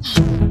Bye.